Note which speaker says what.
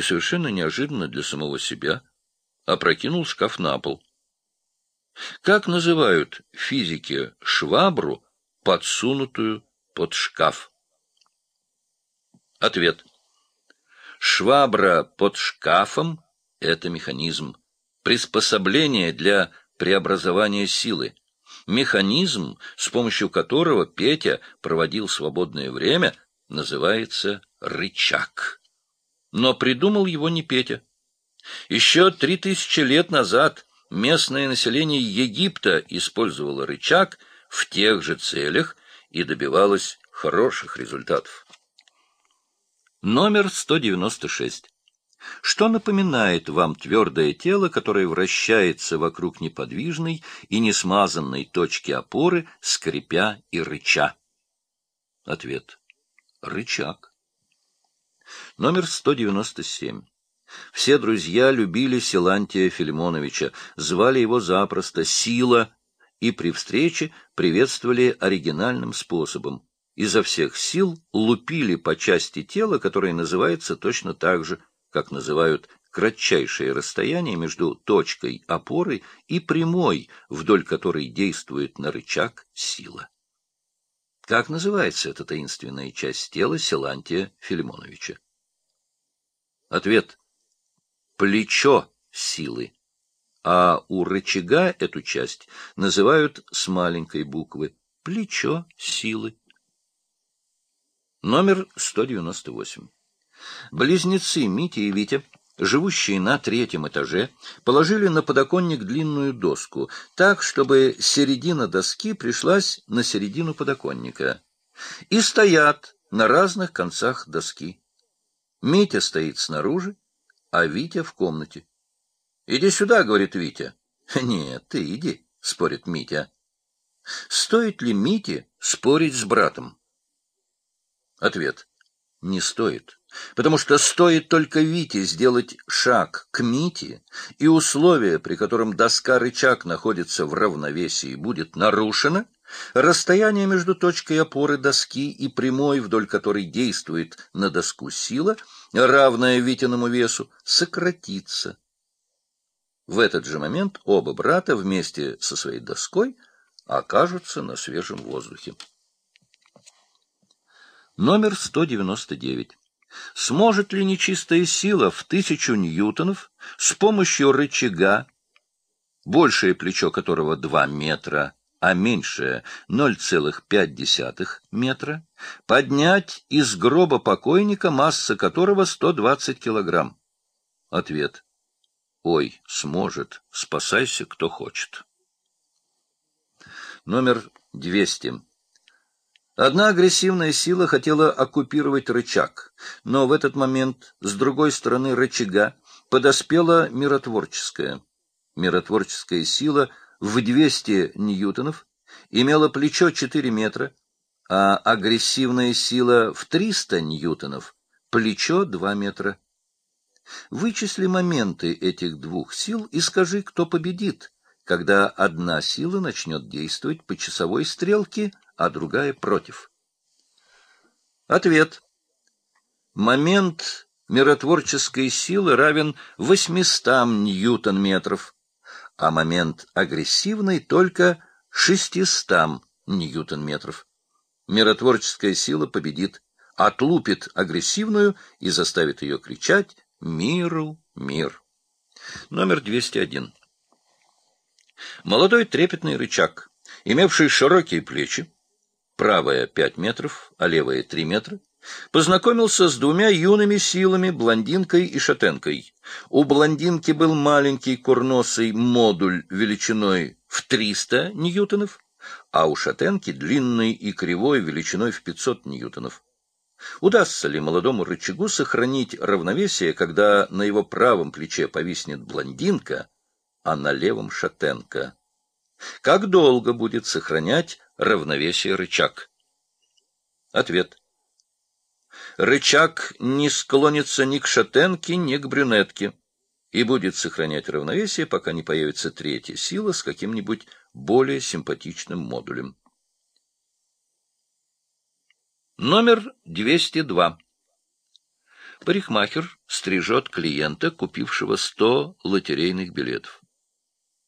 Speaker 1: и совершенно неожиданно для самого себя опрокинул шкаф на пол. Как называют физики швабру, подсунутую под шкаф? Ответ. Швабра под шкафом — это механизм, приспособление для преобразования силы, механизм, с помощью которого Петя проводил свободное время, называется рычаг. Но придумал его не Петя. Еще три тысячи лет назад местное население Египта использовало рычаг в тех же целях и добивалось хороших результатов. Номер 196. Что напоминает вам твердое тело, которое вращается вокруг неподвижной и несмазанной точки опоры, скрипя и рыча? Ответ. Рычаг. Номер 197. Все друзья любили Силантия Филимоновича, звали его запросто «Сила» и при встрече приветствовали оригинальным способом. Изо всех сил лупили по части тела, которая называется точно так же, как называют кратчайшее расстояние между точкой опоры и прямой, вдоль которой действует на рычаг сила. Как называется эта таинственная часть тела Силантия Филимоновича? Ответ. Плечо силы. А у рычага эту часть называют с маленькой буквы плечо силы. Номер 198. Близнецы Митя и Витя, живущие на третьем этаже, положили на подоконник длинную доску, так, чтобы середина доски пришлась на середину подоконника. И стоят на разных концах доски. Митя стоит снаружи, а Витя в комнате. — Иди сюда, — говорит Витя. — Нет, ты иди, — спорит Митя. Стоит ли Мите спорить с братом? Ответ. Не стоит. Потому что стоит только Вите сделать шаг к Мите, и условие, при котором доска-рычаг находится в равновесии, будет нарушено, расстояние между точкой опоры доски и прямой, вдоль которой действует на доску сила, равная Витиному весу, сократится. В этот же момент оба брата вместе со своей доской окажутся на свежем воздухе. Номер 199. Сможет ли нечистая сила в тысячу ньютонов с помощью рычага, большее плечо которого 2 метра, а меньшее 0,5 метра, поднять из гроба покойника, масса которого 120 килограмм? Ответ. Ой, сможет. Спасайся, кто хочет. Номер 200. Одна агрессивная сила хотела оккупировать рычаг, но в этот момент с другой стороны рычага подоспела миротворческая. Миротворческая сила в 200 ньютонов имела плечо 4 метра, а агрессивная сила в 300 ньютонов — плечо 2 метра. Вычисли моменты этих двух сил и скажи, кто победит, когда одна сила начнет действовать по часовой стрелке, а другая против. Ответ. Момент миротворческой силы равен 800 ньютон-метров, а момент агрессивной только 600 ньютон-метров. Миротворческая сила победит, отлупит агрессивную и заставит ее кричать «Миру, мир». Номер 201. Молодой трепетный рычаг, имевший широкие плечи, правая пять метров, а левая три метра, познакомился с двумя юными силами, блондинкой и шатенкой. У блондинки был маленький курносый модуль величиной в 300 ньютонов, а у шатенки длинный и кривой величиной в 500 ньютонов. Удастся ли молодому рычагу сохранить равновесие, когда на его правом плече повиснет блондинка, а на левом шатенка? Как долго будет сохранять равновесие рычаг? Ответ. Рычаг не склонится ни к шатенке, ни к брюнетке и будет сохранять равновесие, пока не появится третья сила с каким-нибудь более симпатичным модулем. Номер 202. Парикмахер стрижет клиента, купившего сто лотерейных билетов.